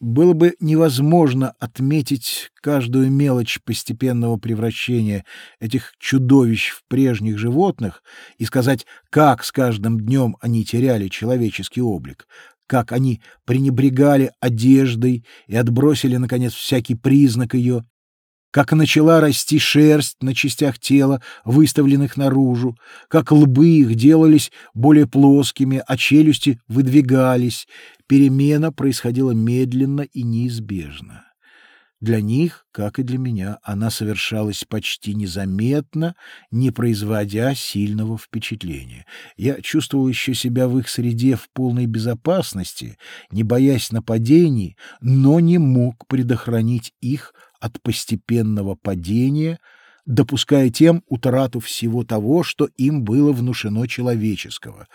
было бы невозможно отметить каждую мелочь постепенного превращения этих чудовищ в прежних животных и сказать, как с каждым днем они теряли человеческий облик, как они пренебрегали одеждой и отбросили, наконец, всякий признак ее, как начала расти шерсть на частях тела, выставленных наружу, как лбы их делались более плоскими, а челюсти выдвигались. Перемена происходила медленно и неизбежно. Для них, как и для меня, она совершалась почти незаметно, не производя сильного впечатления. Я чувствовал еще себя в их среде в полной безопасности, не боясь нападений, но не мог предохранить их от постепенного падения, допуская тем утрату всего того, что им было внушено человеческого.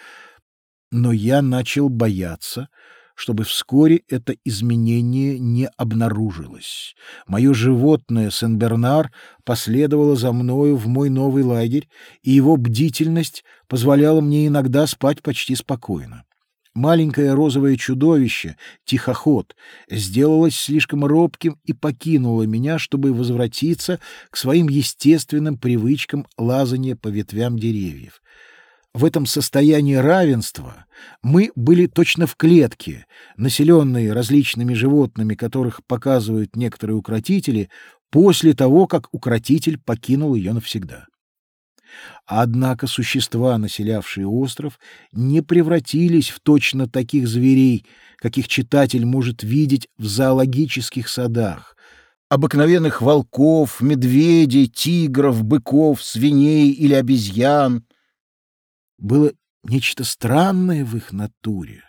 Но я начал бояться, чтобы вскоре это изменение не обнаружилось. Мое животное Сен-Бернар последовало за мною в мой новый лагерь, и его бдительность позволяла мне иногда спать почти спокойно. Маленькое розовое чудовище, тихоход, сделалось слишком робким и покинуло меня, чтобы возвратиться к своим естественным привычкам лазания по ветвям деревьев. В этом состоянии равенства мы были точно в клетке, населенной различными животными, которых показывают некоторые укротители, после того, как укротитель покинул ее навсегда. Однако существа, населявшие остров, не превратились в точно таких зверей, каких читатель может видеть в зоологических садах. Обыкновенных волков, медведей, тигров, быков, свиней или обезьян. Было нечто странное в их натуре.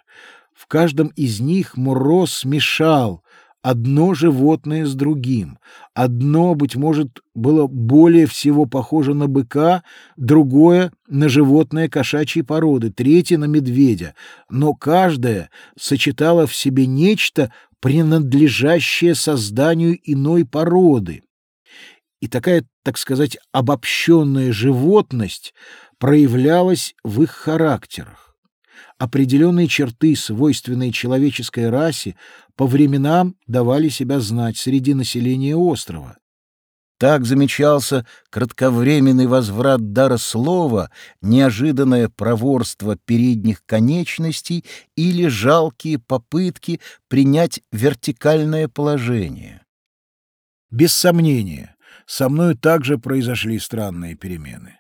В каждом из них Муро смешал одно животное с другим. Одно, быть может, было более всего похоже на быка, другое — на животное кошачьей породы, третье — на медведя. Но каждое сочетало в себе нечто, принадлежащее созданию иной породы. И такая, так сказать, обобщенная животность проявлялась в их характерах определенные черты, свойственные человеческой расе, по временам давали себя знать среди населения острова. Так замечался кратковременный возврат дара слова, неожиданное проворство передних конечностей или жалкие попытки принять вертикальное положение. Без сомнения, со мной также произошли странные перемены.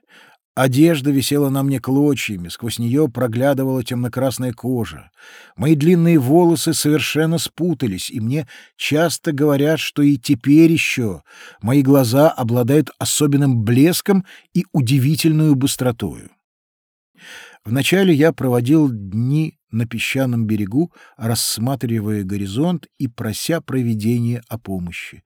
Одежда висела на мне клочьями, сквозь нее проглядывала темно-красная кожа. Мои длинные волосы совершенно спутались, и мне часто говорят, что и теперь еще мои глаза обладают особенным блеском и удивительную быстротою. Вначале я проводил дни на песчаном берегу, рассматривая горизонт и прося провидения о помощи.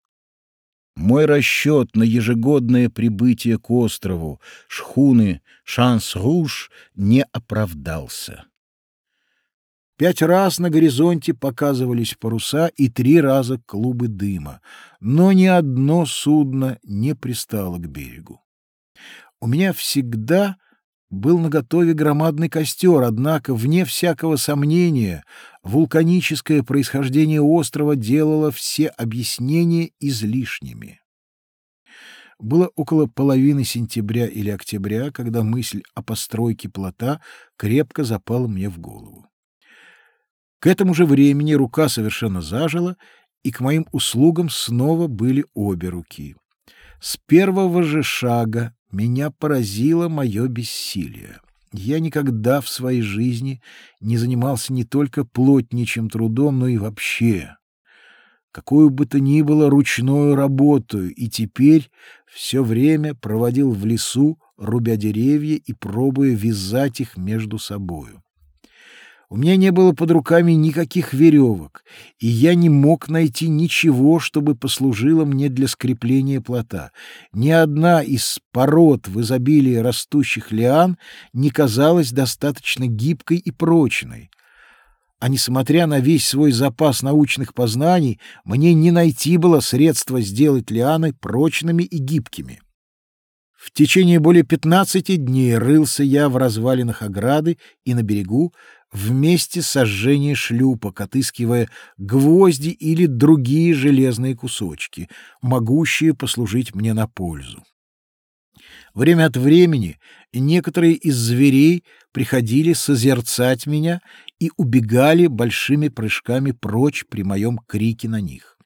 Мой расчет на ежегодное прибытие к острову шхуны «Шанс-Руж» не оправдался. Пять раз на горизонте показывались паруса и три раза клубы дыма, но ни одно судно не пристало к берегу. У меня всегда был наготове громадный костер, однако, вне всякого сомнения, вулканическое происхождение острова делало все объяснения излишними. Было около половины сентября или октября, когда мысль о постройке плота крепко запала мне в голову. К этому же времени рука совершенно зажила, и к моим услугам снова были обе руки. С первого же шага меня поразило мое бессилие. Я никогда в своей жизни не занимался не только плотничьим трудом, но и вообще какую бы то ни было ручную работу, и теперь все время проводил в лесу, рубя деревья и пробуя вязать их между собою. У меня не было под руками никаких веревок, и я не мог найти ничего, чтобы послужило мне для скрепления плота. Ни одна из пород в изобилии растущих лиан не казалась достаточно гибкой и прочной. А несмотря на весь свой запас научных познаний, мне не найти было средства сделать лианы прочными и гибкими. В течение более пятнадцати дней рылся я в развалинах ограды и на берегу, вместе сожжения шлюпок, отыскивая гвозди или другие железные кусочки, могущие послужить мне на пользу. Время от времени некоторые из зверей приходили созерцать меня и убегали большими прыжками прочь при моем крике на них.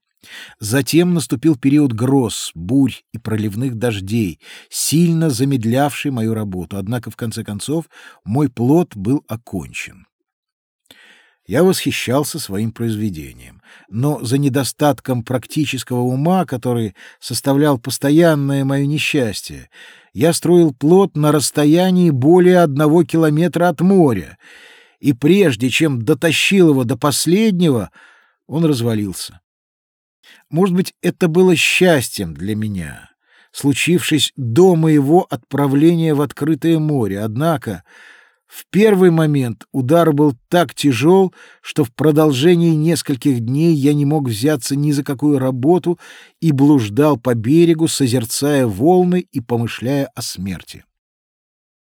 Затем наступил период гроз, бурь и проливных дождей, сильно замедлявший мою работу, однако в конце концов мой плод был окончен. Я восхищался своим произведением, но за недостатком практического ума, который составлял постоянное мое несчастье, я строил плот на расстоянии более одного километра от моря, и прежде чем дотащил его до последнего, он развалился. Может быть, это было счастьем для меня, случившись до моего отправления в открытое море, однако в первый момент удар был так тяжел, что в продолжении нескольких дней я не мог взяться ни за какую работу и блуждал по берегу, созерцая волны и помышляя о смерти.